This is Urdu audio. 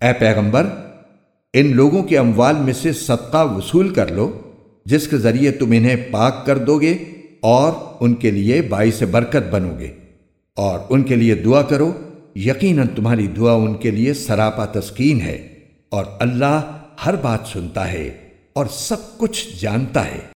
اے پیغمبر، ان لوگوں کے اموال میں سے صدقہ وصول کر لو، جس کے ذریعے تم انہیں پاک کر دو گے اور ان کے لیے باعث برکت بنو گے۔ اور ان کے لیے دعا کرو، یقیناً تمہاری دعا ان کے لیے سراپا تسکین ہے اور اللہ ہر بات سنتا ہے اور سب کچھ جانتا ہے۔